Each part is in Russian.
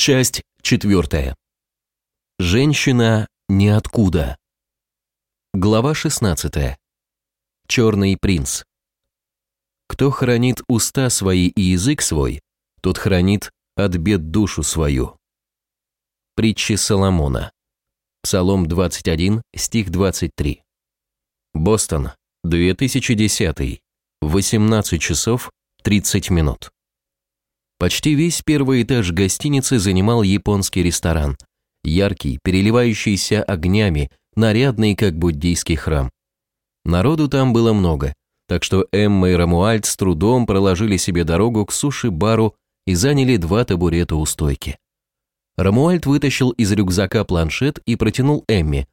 Часть четвертая. Женщина ниоткуда. Глава 16. Черный принц. Кто хранит уста свои и язык свой, тот хранит от бед душу свою. Притчи Соломона. Псалом 21, стих 23. Бостон, 2010. 18 часов 30 минут. Почти весь первый этаж гостиницы занимал японский ресторан. Яркий, переливающийся огнями, нарядный, как буддийский храм. Народу там было много, так что Эмма и Рамуальд с трудом проложили себе дорогу к суши-бару и заняли два табурета у стойки. Рамуальд вытащил из рюкзака планшет и протянул Эмме.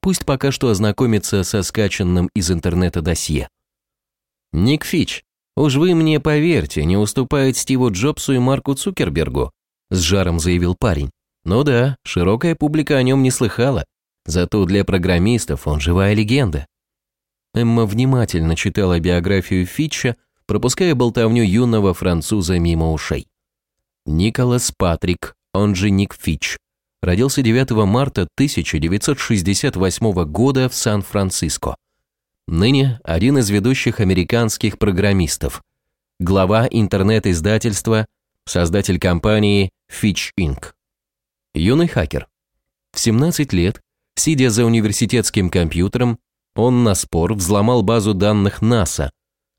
Пусть пока что ознакомится со скачанным из интернета досье. «Ник Фич, «Уж вы мне поверьте, не уступает Стиву Джобсу и Марку Цукербергу», с жаром заявил парень. «Ну да, широкая публика о нем не слыхала. Зато для программистов он живая легенда». Эмма внимательно читала биографию Фитча, пропуская болтовню юного француза мимо ушей. Николас Патрик, он же Ник Фитч, родился 9 марта 1968 года в Сан-Франциско. Ныне один из ведущих американских программистов, глава интернет-издательства, создатель компании Fitch Inc. Юный хакер. В 17 лет, сидя за университетским компьютером, он на спор взломал базу данных НАСА,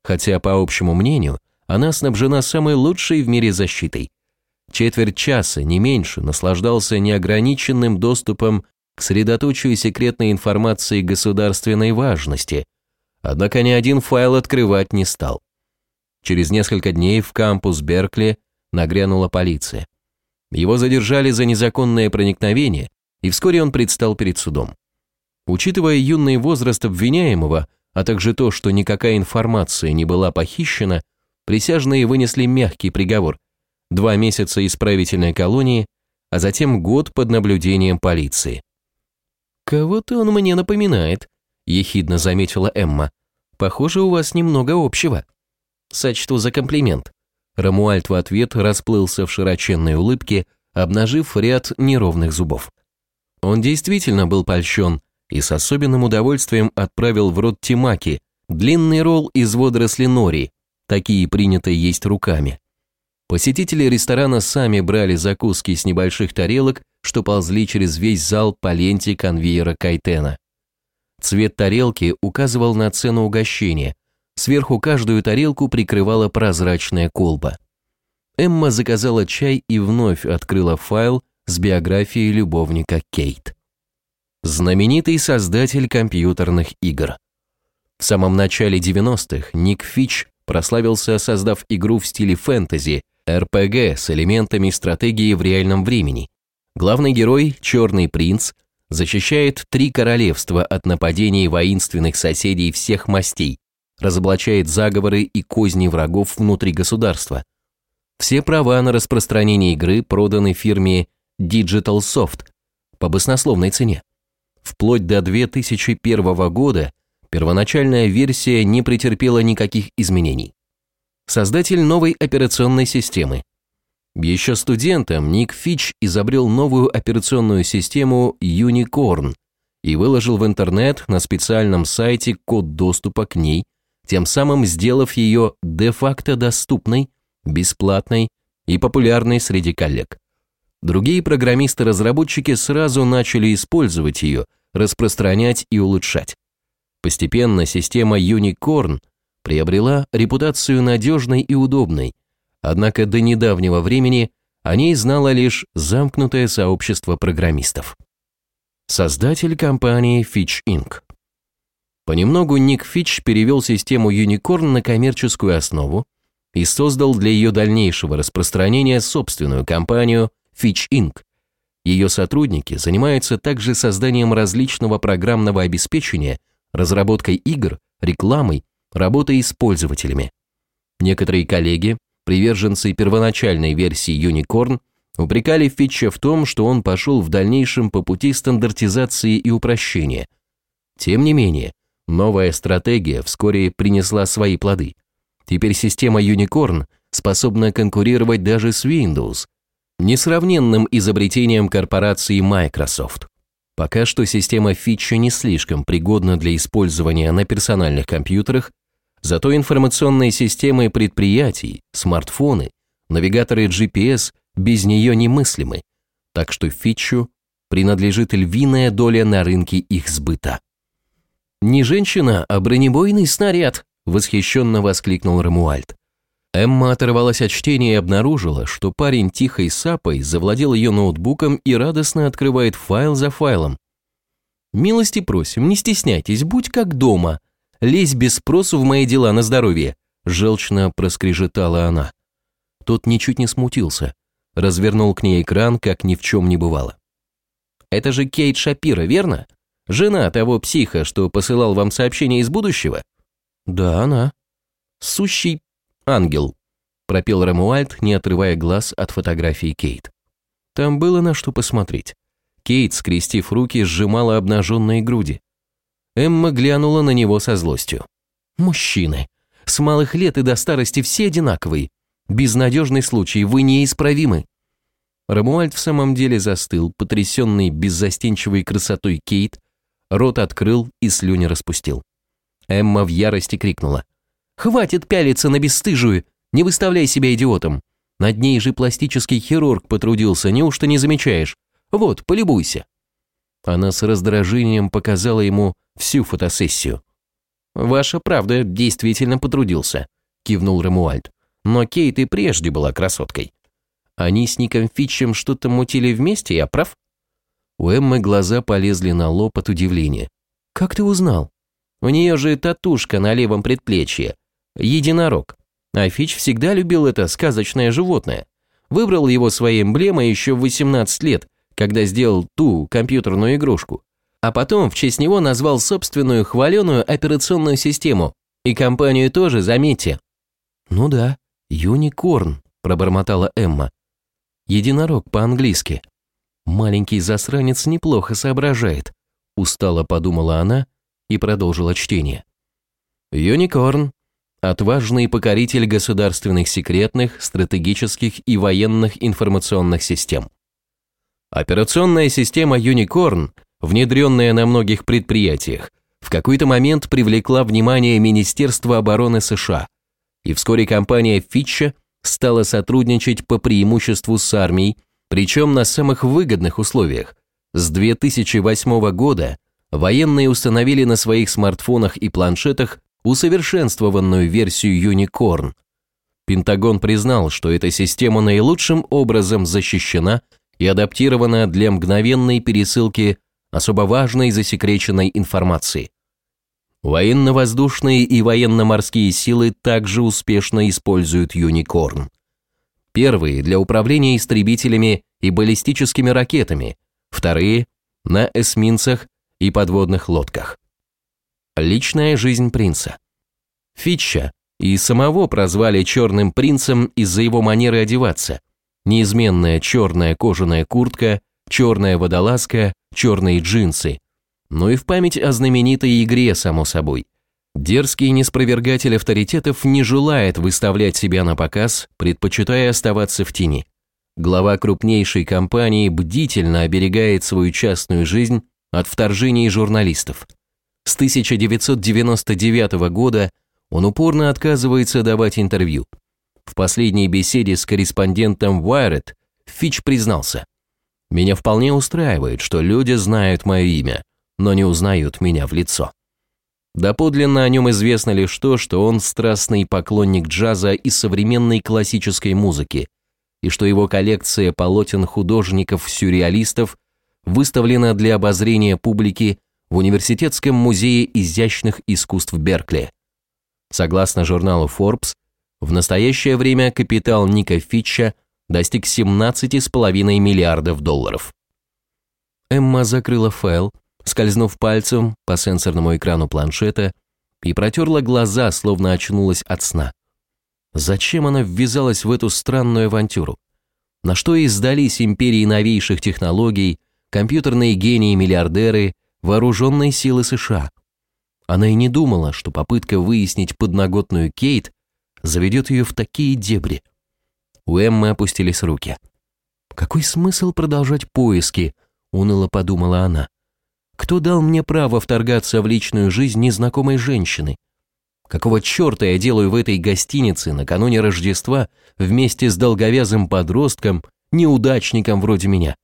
хотя, по общему мнению, она снабжена самой лучшей в мире защитой. Четверть часа, не меньше, наслаждался неограниченным доступом к средоточию секретной информации государственной важности, Однако ни один файл открывать не стал. Через несколько дней в кампус Беркли нагрянула полиция. Его задержали за незаконное проникновение, и вскоре он предстал перед судом. Учитывая юный возраст обвиняемого, а также то, что никакая информация не была похищена, присяжные вынесли мягкий приговор – два месяца исправительной колонии, а затем год под наблюдением полиции. «Кого-то он мне напоминает», – ехидно заметила Эмма. «Похоже, у вас немного общего». «Сочту за комплимент». Рамуальд в ответ расплылся в широченной улыбке, обнажив ряд неровных зубов. Он действительно был польщен и с особенным удовольствием отправил в рот тимаки, длинный ролл из водоросли нори, такие принято есть руками. Посетители ресторана сами брали закуски с небольших тарелок, что ползли через весь зал по ленте конвейера кайтена. Цвет тарелки указывал на цену угощения. Сверху каждую тарелку прикрывала прозрачная колба. Эмма заказала чай и вновь открыла файл с биографией любовника Кейт. Знаменитый создатель компьютерных игр. В самом начале 90-х Ник Фич прославился, создав игру в стиле фэнтези, РПГ с элементами стратегии в реальном времени. Главный герой, Черный принц, защищает три королевства от нападений воинственных соседей всех мастей, разоблачает заговоры и козни врагов внутри государства. Все права на распространение игры проданы фирме Digital Soft по баснословной цене. Вплоть до 2001 года первоначальная версия не претерпела никаких изменений. Создатель новой операционной системы, еще студентом Ник Фич изобрел новую операционную систему Unicorn и выложил в интернет на специальном сайте код доступа к ней, тем самым сделав ее де-факто доступной, бесплатной и популярной среди коллег. Другие программисты-разработчики сразу начали использовать ее, распространять и улучшать. Постепенно система Unicorn приобрела репутацию надежной и удобной, Однако до недавнего времени о ней знало лишь замкнутое сообщество программистов. Создатель компании Fitch Inc. Понемногу Ник Фич перевел систему Unicorn на коммерческую основу и создал для ее дальнейшего распространения собственную компанию Fitch Inc. Ее сотрудники занимаются также созданием различного программного обеспечения, разработкой игр, рекламой, работой с пользователями. Некоторые коллеги приверженцы первоначальной версии Unicorn упрекали Фитча в том, что он пошел в дальнейшем по пути стандартизации и упрощения. Тем не менее, новая стратегия вскоре принесла свои плоды. Теперь система Unicorn способна конкурировать даже с Windows. несравненным изобретением корпорации Microsoft. Пока что система Фитча не слишком пригодна для использования на персональных компьютерах, зато информационные системы предприятий, смартфоны, навигаторы GPS без нее немыслимы, так что Фитчу принадлежит львиная доля на рынке их сбыта. «Не женщина, а бронебойный снаряд!» – восхищенно воскликнул Рамуальд. Эмма оторвалась от чтения и обнаружила, что парень тихой сапой завладел ее ноутбуком и радостно открывает файл за файлом. «Милости просим, не стесняйтесь, будь как дома. Лезь без спросу в мои дела на здоровье», – желчно проскрежетала она. Тот ничуть не смутился, развернул к ней экран, как ни в чем не бывало. «Это же Кейт Шапира, верно? Жена того психа, что посылал вам сообщение из будущего?» «Да, она». «Сущий «Ангел», – пропел Рамуальд, не отрывая глаз от фотографии Кейт. Там было на что посмотреть. Кейт, скрестив руки, сжимала обнаженные груди. Эмма глянула на него со злостью. «Мужчины. С малых лет и до старости все одинаковые. Безнадежный случай, вы неисправимы». Рамуальд в самом деле застыл, потрясенный беззастенчивой красотой Кейт, рот открыл и слюни распустил. Эмма в ярости крикнула. Хватит пялиться на бесстыжую, не выставляй себя идиотом. Над ней же пластический хирург потрудился, неужто не замечаешь? Вот, полюбуйся». Она с раздражением показала ему всю фотосессию. «Ваша правда, действительно потрудился», – кивнул Рамуальд. «Но Кейт и прежде была красоткой. Они с Ником Фитчем что-то мутили вместе, я прав?» У Эммы глаза полезли на лоб от удивления. «Как ты узнал? У нее же татушка на левом предплечье единорог. А Фич всегда любил это сказочное животное. Выбрал его своей эмблемой еще в 18 лет, когда сделал ту компьютерную игрушку. А потом в честь него назвал собственную хваленую операционную систему. И компанию тоже, заметьте. «Ну да, юникорн», – пробормотала Эмма. «Единорог по-английски». «Маленький засранец неплохо соображает», – устало подумала она и продолжила чтение. «Юникорн отважный покоритель государственных секретных, стратегических и военных информационных систем. Операционная система Unicorn, внедренная на многих предприятиях, в какой-то момент привлекла внимание Министерства обороны США, и вскоре компания Фитча стала сотрудничать по преимуществу с армией, причем на самых выгодных условиях. С 2008 года военные установили на своих смартфонах и планшетах усовершенствованную версию Unicorn. Пентагон признал, что эта система наилучшим образом защищена и адаптирована для мгновенной пересылки особо важной засекреченной информации. Военно-воздушные и военно-морские силы также успешно используют Unicorn. Первые для управления истребителями и баллистическими ракетами, вторые – на эсминцах и подводных лодках. Личная жизнь принца. Фитча и самого прозвали черным принцем из-за его манеры одеваться. Неизменная черная кожаная куртка, черная водолазка, черные джинсы. Ну и в память о знаменитой игре, само собой. Дерзкий неспровергатель авторитетов не желает выставлять себя на показ, предпочитая оставаться в тени. Глава крупнейшей компании бдительно оберегает свою частную жизнь от вторжений журналистов – с 1999 года он упорно отказывается давать интервью. В последней беседе с корреспондентом Wired Фич признался, «Меня вполне устраивает, что люди знают мое имя, но не узнают меня в лицо». Доподлинно о нем известно лишь то, что он страстный поклонник джаза и современной классической музыки, и что его коллекция полотен художников-сюрреалистов выставлена для обозрения публики в Университетском музее изящных искусств Беркли. Согласно журналу Forbes, в настоящее время капитал Ника Фитча достиг 17,5 миллиардов долларов. Эмма закрыла файл, скользнув пальцем по сенсорному экрану планшета и протерла глаза, словно очнулась от сна. Зачем она ввязалась в эту странную авантюру? На что и сдались империи новейших технологий, компьютерные гении-миллиардеры вооруженные силы США. Она и не думала, что попытка выяснить подноготную Кейт заведет ее в такие дебри. У Эммы опустились руки. Какой смысл продолжать поиски, уныло подумала она. Кто дал мне право вторгаться в личную жизнь незнакомой женщины? Какого черта я делаю в этой гостинице накануне Рождества вместе с долговязым подростком, неудачником вроде меня?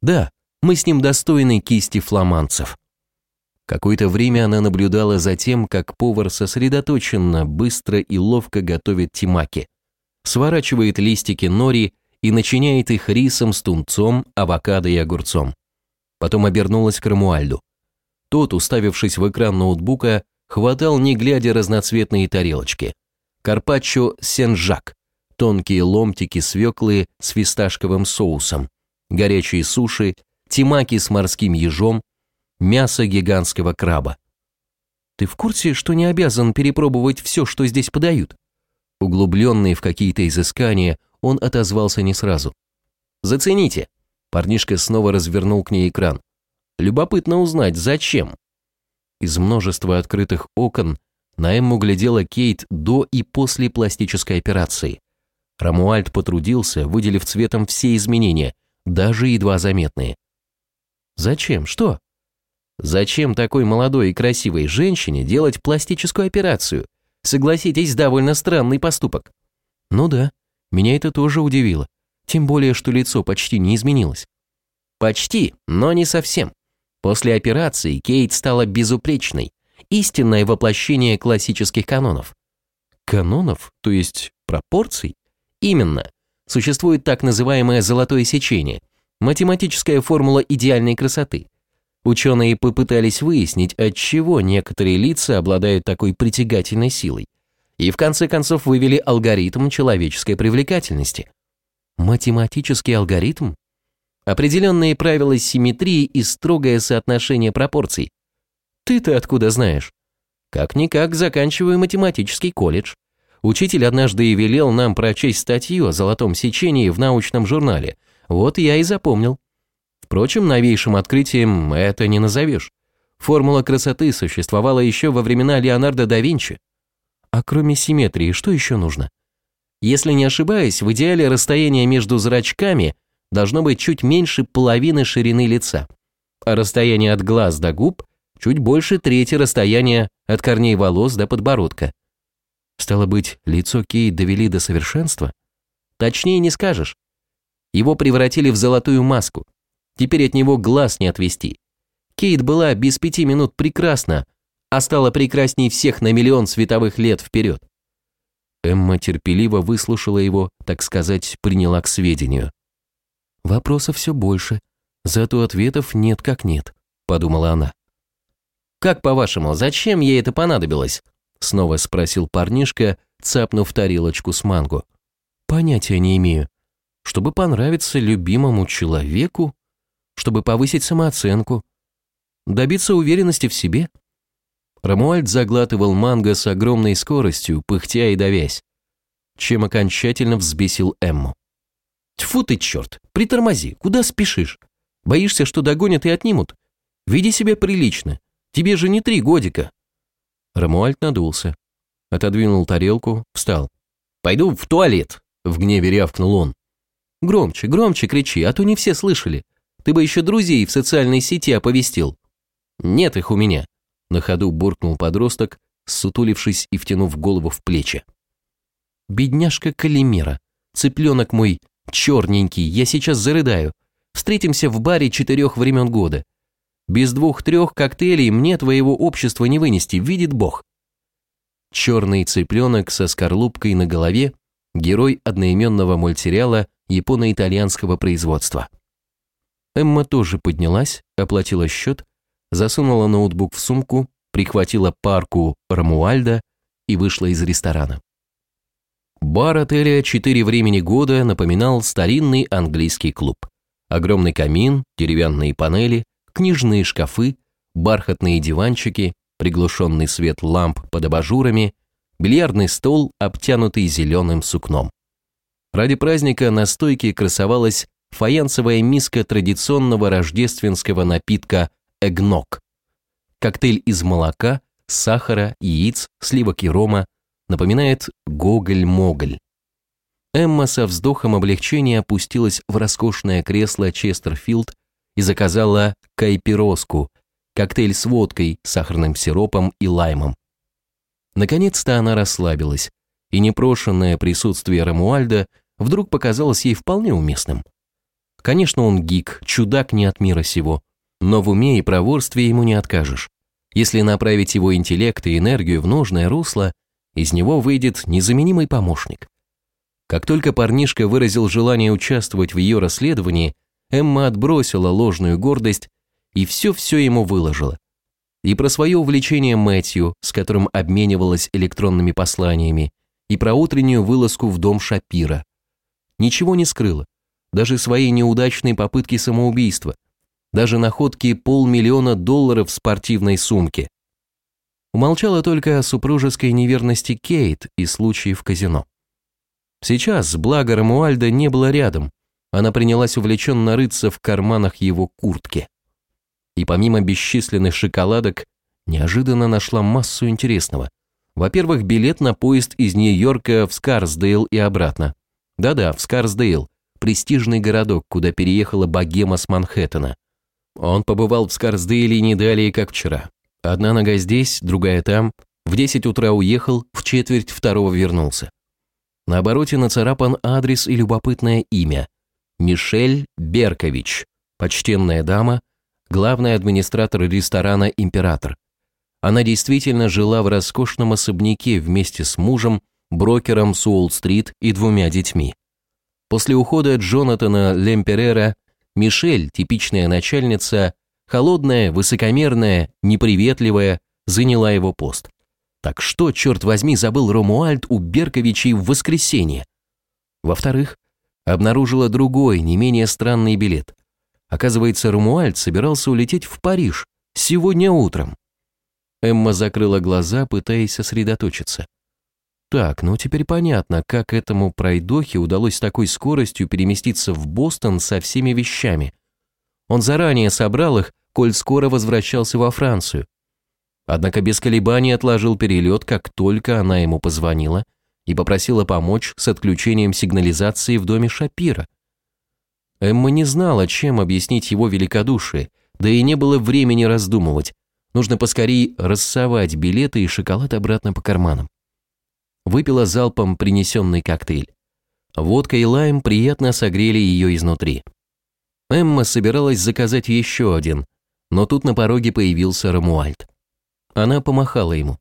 Да, мы с ним достойны кисти фламанцев. Какое-то время она наблюдала за тем, как повар сосредоточенно, быстро и ловко готовит тимаки. Сворачивает листики нори и начиняет их рисом с тунцом, авокадо и огурцом. Потом обернулась к Рамуальду. Тот, уставившись в экран ноутбука, хватал не глядя разноцветные тарелочки. Карпаччо сенжак, тонкие ломтики свеклы с фисташковым соусом, горячие суши, тимаки с морским ежом, мясо гигантского краба. Ты в курсе, что не обязан перепробовать все, что здесь подают? Углубленный в какие-то изыскания, он отозвался не сразу. «Зацените!» Парнишка снова развернул к ней экран. «Любопытно узнать, зачем?» Из множества открытых окон на Эмму глядела Кейт до и после пластической операции. Рамуальд потрудился, выделив цветом все изменения, даже едва заметные. «Зачем? Что?» «Зачем такой молодой и красивой женщине делать пластическую операцию? Согласитесь, довольно странный поступок». «Ну да, меня это тоже удивило. Тем более, что лицо почти не изменилось». «Почти, но не совсем. После операции Кейт стала безупречной, истинное воплощение классических канонов. Канонов? То есть пропорций? Именно. Существует так называемое золотое сечение, математическая формула идеальной красоты. Ученые попытались выяснить, от чего некоторые лица обладают такой притягательной силой, и в конце концов вывели алгоритм человеческой привлекательности. Математический алгоритм? определенные правила симметрии и строгое соотношение пропорций. Ты-то откуда знаешь? Как-никак заканчиваю математический колледж. Учитель однажды и велел нам прочесть статью о золотом сечении в научном журнале. Вот я и запомнил. Впрочем, новейшим открытием это не назовешь. Формула красоты существовала еще во времена Леонардо да Винчи. А кроме симметрии, что еще нужно? Если не ошибаюсь, в идеале расстояние между зрачками должно быть чуть меньше половины ширины лица, а расстояние от глаз до губ чуть больше трети расстояния от корней волос до подбородка. Стало быть, лицо Кейт довели до совершенства? Точнее не скажешь. Его превратили в золотую маску. Теперь от него глаз не отвести. Кейт была без пяти минут прекрасна, а стала прекрасней всех на миллион световых лет вперед. Эмма терпеливо выслушала его, так сказать, приняла к сведению. Вопросов все больше, зато ответов нет как нет, подумала она. Как по-вашему, зачем ей это понадобилось? Снова спросил парнишка, цапнув тарелочку с манго. Понятия не имею. Чтобы понравиться любимому человеку, чтобы повысить самооценку, добиться уверенности в себе. Рамуальд заглатывал манго с огромной скоростью, пыхтя и давясь, чем окончательно взбесил Эмму. Тьфу ты, черт, притормози, куда спешишь? Боишься, что догонят и отнимут? Веди себя прилично, тебе же не три годика. Рамуальд надулся, отодвинул тарелку, встал. «Пойду в туалет», — в гневе рявкнул он. «Громче, громче кричи, а то не все слышали. Ты бы еще друзей в социальной сети оповестил». «Нет их у меня», — на ходу буркнул подросток, сутулившись и втянув голову в плечи. «Бедняжка Калимера, цыпленок мой Черненький, я сейчас зарыдаю. Встретимся в баре четырех времен года. Без двух-трех коктейлей мне твоего общества не вынести, видит Бог. Черный цыпленок со скорлупкой на голове – герой одноименного мультсериала японо-итальянского производства. Эмма тоже поднялась, оплатила счет, засунула ноутбук в сумку, прихватила парку Рамуальда и вышла из ресторана. Бар отеля «Четыре времени года» напоминал старинный английский клуб. Огромный камин, деревянные панели, книжные шкафы, бархатные диванчики, приглушенный свет ламп под абажурами, бильярдный стол, обтянутый зеленым сукном. Ради праздника на стойке красовалась фаянсовая миска традиционного рождественского напитка «эгнок». Коктейль из молока, сахара, яиц, сливок и рома, напоминает Гоголь-Моголь. Эмма со вздохом облегчения опустилась в роскошное кресло Честерфилд и заказала кайпироску, коктейль с водкой, сахарным сиропом и лаймом. Наконец-то она расслабилась, и непрошенное присутствие Рамуальда вдруг показалось ей вполне уместным. Конечно, он гик, чудак не от мира сего, но в уме и проворстве ему не откажешь. Если направить его интеллект и энергию в нужное русло, из него выйдет незаменимый помощник. Как только парнишка выразил желание участвовать в ее расследовании, Эмма отбросила ложную гордость и все-все ему выложила. И про свое увлечение Мэтью, с которым обменивалась электронными посланиями, и про утреннюю вылазку в дом Шапира. Ничего не скрыла, даже свои неудачные попытки самоубийства, даже находки полмиллиона долларов в спортивной сумке. Умолчала только о супружеской неверности Кейт и случае в казино. Сейчас, благо Рамуальда не было рядом, она принялась увлеченно рыться в карманах его куртки. И помимо бесчисленных шоколадок, неожиданно нашла массу интересного. Во-первых, билет на поезд из Нью-Йорка в Скарсдейл и обратно. Да-да, в Скарсдейл, престижный городок, куда переехала богема с Манхэттена. Он побывал в Скарсдейле не далее, как вчера. Одна нога здесь, другая там. В 10 утра уехал, в четверть второго вернулся. На обороте нацарапан адрес и любопытное имя. Мишель Беркович, почтенная дама, главный администратор ресторана «Император». Она действительно жила в роскошном особняке вместе с мужем, брокером с Уолл-стрит и двумя детьми. После ухода Джонатана Лемперера Мишель, типичная начальница, холодная, высокомерная, неприветливая, заняла его пост. Так что, черт возьми, забыл Ромуальд у Берковичей в воскресенье? Во-вторых, обнаружила другой, не менее странный билет. Оказывается, Ромуальд собирался улететь в Париж сегодня утром. Эмма закрыла глаза, пытаясь сосредоточиться. Так, ну теперь понятно, как этому пройдохе удалось с такой скоростью переместиться в Бостон со всеми вещами. Он заранее собрал их, коль скоро возвращался во Францию. Однако без колебаний отложил перелет, как только она ему позвонила и попросила помочь с отключением сигнализации в доме Шапира. Эмма не знала, чем объяснить его великодушие, да и не было времени раздумывать. Нужно поскорее рассовать билеты и шоколад обратно по карманам. Выпила залпом принесенный коктейль. Водка и лайм приятно согрели ее изнутри. Эмма собиралась заказать еще один, но тут на пороге появился Рамуальд. Она помахала ему.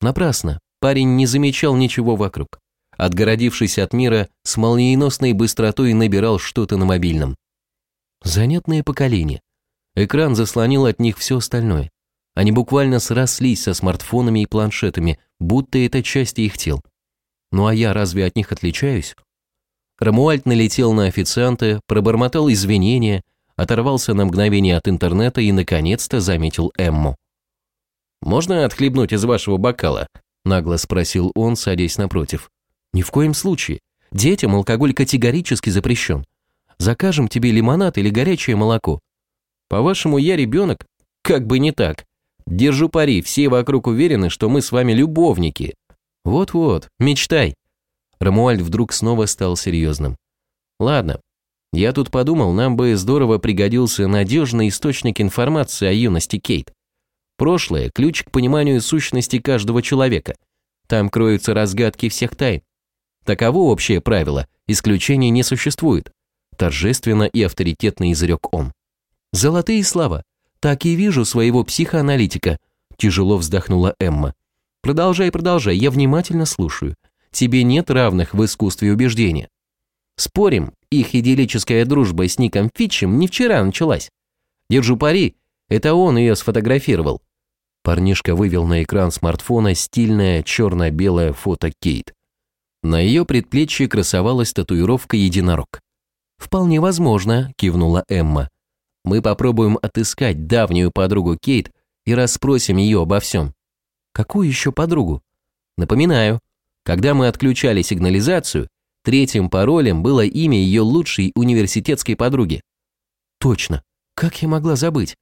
Напрасно, парень не замечал ничего вокруг. Отгородившись от мира, с молниеносной быстротой набирал что-то на мобильном. Занятное поколение. Экран заслонил от них все остальное. Они буквально срослись со смартфонами и планшетами, будто это части их тел. Ну а я разве от них отличаюсь? Рамуальд налетел на официанта, пробормотал извинения, оторвался на мгновение от интернета и наконец-то заметил Эмму. «Можно отхлебнуть из вашего бокала?» – нагло спросил он, садясь напротив. «Ни в коем случае. Детям алкоголь категорически запрещен. Закажем тебе лимонад или горячее молоко. По-вашему, я ребенок? Как бы не так. Держу пари, все вокруг уверены, что мы с вами любовники. Вот-вот, мечтай». Рамуальд вдруг снова стал серьезным. «Ладно, я тут подумал, нам бы здорово пригодился надежный источник информации о юности Кейт. Прошлое – ключ к пониманию сущности каждого человека. Там кроются разгадки всех тайн. Таково общее правило, исключений не существует. Торжественно и авторитетно изрек он. Золотые слова. Так и вижу своего психоаналитика. Тяжело вздохнула Эмма. Продолжай, продолжай, я внимательно слушаю. Тебе нет равных в искусстве убеждения. Спорим, их идиллическая дружба с Ником Фитчем не вчера началась. Держу пари, это он ее сфотографировал. Парнишка вывел на экран смартфона стильное черно-белое фото Кейт. На ее предплечье красовалась татуировка единорог. «Вполне возможно», – кивнула Эмма. «Мы попробуем отыскать давнюю подругу Кейт и расспросим ее обо всем». «Какую еще подругу?» «Напоминаю, когда мы отключали сигнализацию, третьим паролем было имя ее лучшей университетской подруги». «Точно. Как я могла забыть?»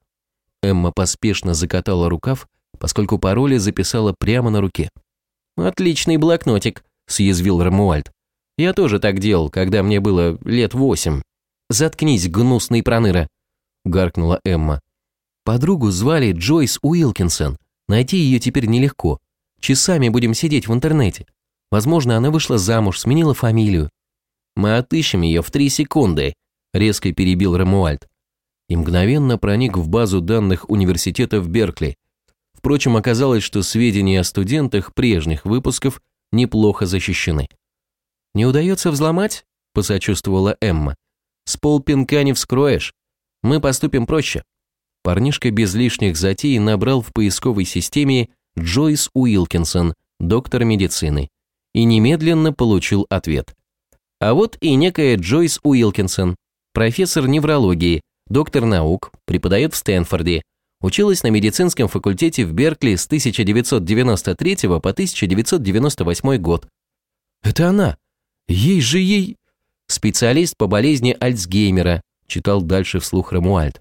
Эмма поспешно закатала рукав поскольку пароли записала прямо на руке. «Отличный блокнотик», – съязвил Рамуальд. Я тоже так делал, когда мне было лет восемь. Заткнись, гнусный проныра, гаркнула Эмма. Подругу звали Джойс Уилкинсон. Найти ее теперь нелегко. Часами будем сидеть в интернете. Возможно, она вышла замуж, сменила фамилию. Мы отыщем ее в три секунды, резко перебил Рамуальд. И мгновенно проник в базу данных университета в Беркли. Впрочем, оказалось, что сведения о студентах прежних выпусков неплохо защищены. «Не удается взломать?» – посочувствовала Эмма. «С полпинка не вскроешь. Мы поступим проще». Парнишка без лишних затей набрал в поисковой системе Джойс Уилкинсон, доктор медицины, и немедленно получил ответ. А вот и некая Джойс Уилкинсон, профессор неврологии, доктор наук, преподает в Стэнфорде, училась на медицинском факультете в Беркли с 1993 по 1998 год. Это она. Ей же ей... Специалист по болезни Альцгеймера, читал дальше вслух Рамуальд.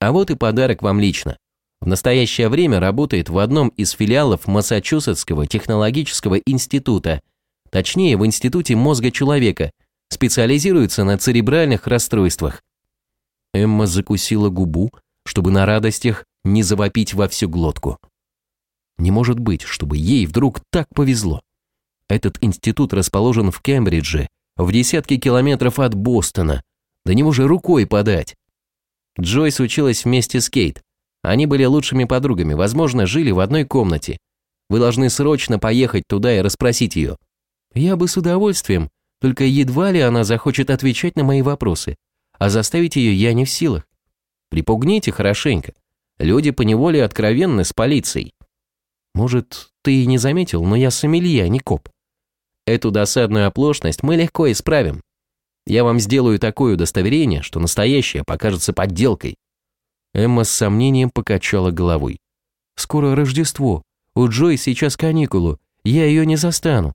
А вот и подарок вам лично. В настоящее время работает в одном из филиалов Массачусетского технологического института, точнее в Институте мозга человека, специализируется на церебральных расстройствах. Эмма закусила губу, чтобы на радостях не завопить во всю глотку. Не может быть, чтобы ей вдруг так повезло. Этот институт расположен в Кембридже, в десятке километров от Бостона. До него же рукой подать. Джойс училась вместе с Кейт. Они были лучшими подругами, возможно, жили в одной комнате. Вы должны срочно поехать туда и расспросить ее. Я бы с удовольствием, только едва ли она захочет отвечать на мои вопросы. А заставить ее я не в силах. Припугните хорошенько. Люди поневоле откровенны с полицией. Может, ты и не заметил, но я сомелье, а не коп. Эту досадную оплошность мы легко исправим. Я вам сделаю такое удостоверение, что настоящее покажется подделкой. Эмма с сомнением покачала головой. «Скоро Рождество. У Джой сейчас каникулы. Я ее не застану».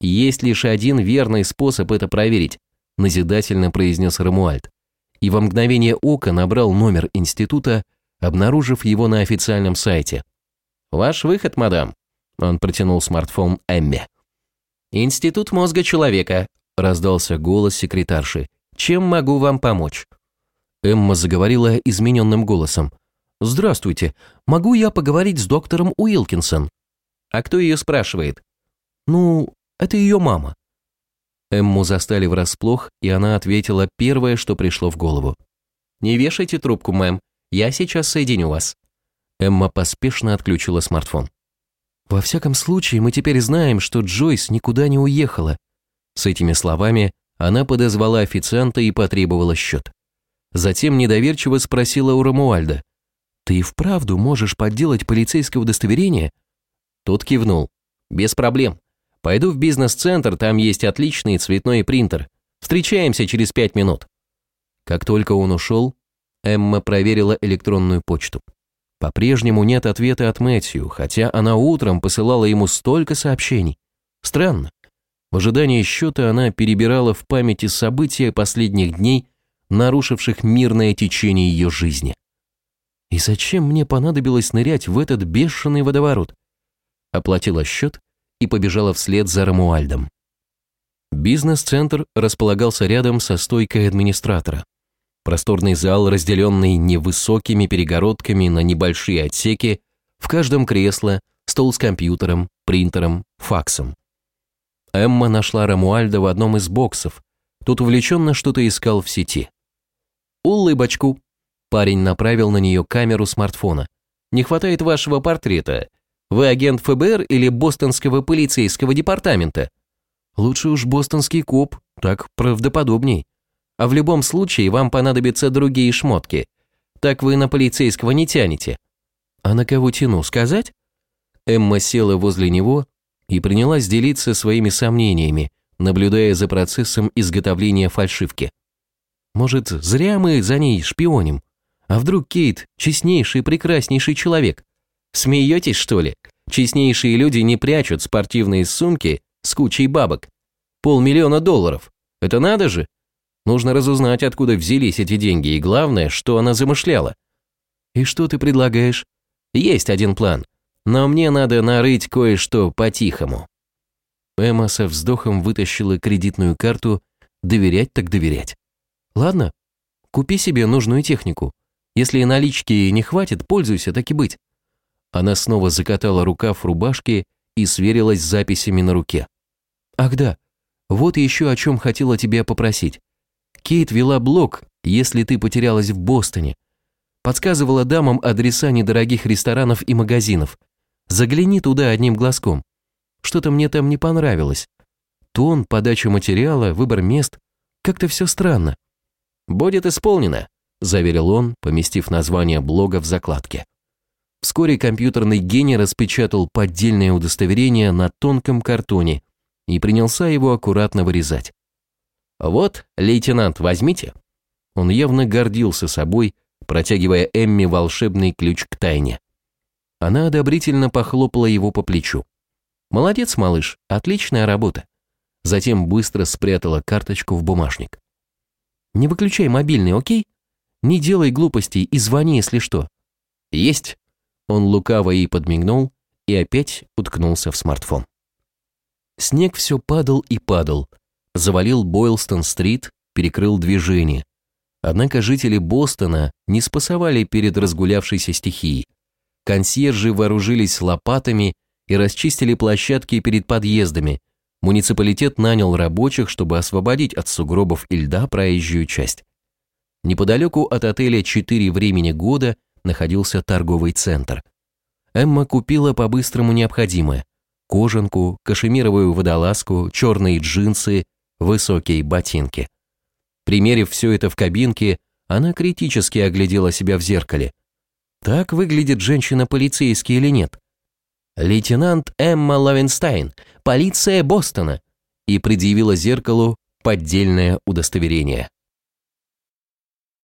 «Есть лишь один верный способ это проверить», назидательно произнес Рамуальд. И во мгновение ока набрал номер института, обнаружив его на официальном сайте. «Ваш выход, мадам», он протянул смартфон Эмме. «Институт мозга человека», раздался голос секретарши. «Чем могу вам помочь?» Эмма заговорила измененным голосом. «Здравствуйте, могу я поговорить с доктором Уилкинсон?» «А кто ее спрашивает?» «Ну, это ее мама». Эмму застали врасплох, и она ответила первое, что пришло в голову. «Не вешайте трубку, мэм, я сейчас соединю вас». Эмма поспешно отключила смартфон. «Во всяком случае, мы теперь знаем, что Джойс никуда не уехала». С этими словами она подозвала официанта и потребовала счет. Затем недоверчиво спросила у Рамуальда. «Ты вправду можешь подделать полицейское удостоверение?» Тот кивнул. «Без проблем. Пойду в бизнес-центр, там есть отличный цветной принтер. Встречаемся через пять минут». Как только он ушел, Эмма проверила электронную почту. По-прежнему нет ответа от Мэтью, хотя она утром посылала ему столько сообщений. Странно. В ожидании счета она перебирала в памяти события последних дней нарушивших мирное течение ее жизни. И зачем мне понадобилось нырять в этот бешеный водоворот? Оплатила счет и побежала вслед за Рамуальдом. Бизнес-центр располагался рядом со стойкой администратора. Просторный зал, разделенный невысокими перегородками на небольшие отсеки, в каждом кресло, стол с компьютером, принтером, факсом. Эмма нашла Рамуальда в одном из боксов. Тут увлеченно что-то искал в сети. «Улыбочку!» Парень направил на нее камеру смартфона. «Не хватает вашего портрета. Вы агент ФБР или бостонского полицейского департамента?» «Лучше уж бостонский коп, так правдоподобней. А в любом случае вам понадобятся другие шмотки. Так вы на полицейского не тянете». «А на кого тяну, сказать?» Эмма села возле него и принялась делиться своими сомнениями, наблюдая за процессом изготовления фальшивки. Может, зря мы за ней шпионим? А вдруг Кейт – честнейший, прекраснейший человек? Смеетесь, что ли? Честнейшие люди не прячут спортивные сумки с кучей бабок. Полмиллиона долларов. Это надо же? Нужно разузнать, откуда взялись эти деньги, и главное, что она замышляла. И что ты предлагаешь? Есть один план, но мне надо нарыть кое-что по-тихому. Эмма со вздохом вытащила кредитную карту, доверять так доверять. Ладно, купи себе нужную технику. Если налички не хватит, пользуйся, так и быть. Она снова закатала рукав рубашки и сверилась с записями на руке. Ах да, вот еще о чем хотела тебя попросить. Кейт вела блог, если ты потерялась в Бостоне. Подсказывала дамам адреса недорогих ресторанов и магазинов. Загляни туда одним глазком. Что-то мне там не понравилось. Тон, подача материала, выбор мест. Как-то все странно. «Будет исполнено», – заверил он, поместив название блога в закладке. Вскоре компьютерный гений распечатал поддельное удостоверение на тонком картоне и принялся его аккуратно вырезать. «Вот, лейтенант, возьмите». Он явно гордился собой, протягивая Эмми волшебный ключ к тайне. Она одобрительно похлопала его по плечу. «Молодец, малыш, отличная работа». Затем быстро спрятала карточку в бумажник. «Не выключай мобильный, окей? Не делай глупостей и звони, если что». «Есть». Он лукаво ей подмигнул и опять уткнулся в смартфон. Снег все падал и падал, завалил Бойлстон-стрит, перекрыл движение. Однако жители Бостона не спасовали перед разгулявшейся стихией. Консьержи вооружились лопатами и расчистили площадки перед подъездами. Муниципалитет нанял рабочих, чтобы освободить от сугробов и льда проезжую часть. Неподалеку от отеля «Четыре времени года» находился торговый центр. Эмма купила по-быстрому необходимое – кожанку, кашемировую водолазку, черные джинсы, высокие ботинки. Примерив все это в кабинке, она критически оглядела себя в зеркале. Так выглядит женщина-полицейский или нет? «Лейтенант Эмма Лавенстайн, полиция Бостона!» и предъявила зеркалу поддельное удостоверение.